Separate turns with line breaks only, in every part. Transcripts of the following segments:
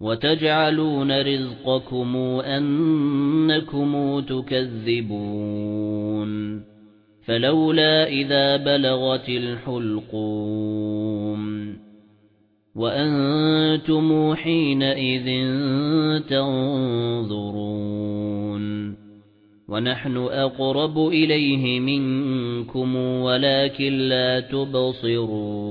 وَتَجْعَلُونَ رِزْقَكُمْ أَنَّكُمْ تُكَذِّبُونَ فَلَوْلَا إِذَا بَلَغَتِ الْحُلْقُومَ وَأَنتُمْ حِينَئِذٍ تَنظُرُونَ وَنَحْنُ أَقْرَبُ إِلَيْهِ مِنكُمْ وَلَكِن لَّا تُبْصِرُونَ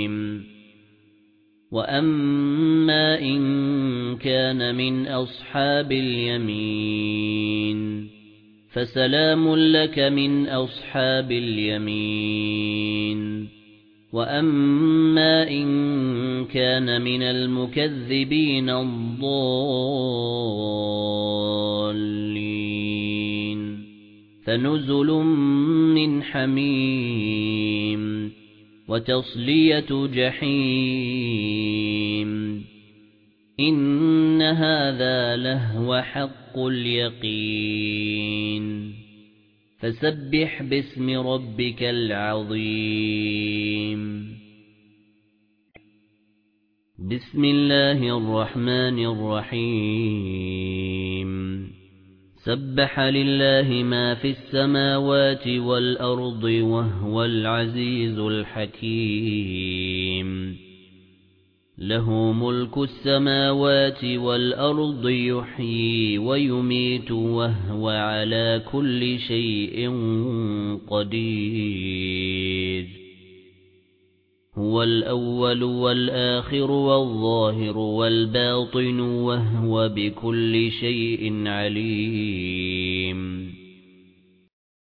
وَأَمَّا إِن كَانَ مِنْ أَصْحَابِ الْيَمِينِ فَسَلَامٌ لَّكَ مِنْ أَصْحَابِ الْيَمِينِ وَأَمَّا إِن كَانَ مِنَ الْمُكَذِّبِينَ الضَّالِّينَ فَنُزُلٌ مِّنْ حَمِيمٍ وَتَصْلِيَةُ جَحِيمٍ. إِنَّ هَذَا لَهُوَ حَقُّ الْيَقِينِ. فَسَبِّحْ بِاسْمِ رَبِّكَ الْعَظِيمِ. بِسْمِ اللَّهِ الرَّحْمَنِ الرَّحِيمِ. سَبَّحَ لِلَّهِ مَا فِي السَّمَاوَاتِ وَالْأَرْضِ وَهُوَ الْعَزِيزُ الْحَكِيمُ. لَهُ مُلْكُ السَّمَاوَاتِ وَالْأَرْضِ يُحْيِي وَيُمِيتُ وَهُوَ عَلَى كُلِّ شَيْءٍ قَدِيرٌ. هُوَ الْأَوَّلُ وَالْآخِرُ وَالظَّاهِرُ وَالْبَاطِنُ وَهُوَ بِكُلِّ شَيْءٍ عَلِيمٌ.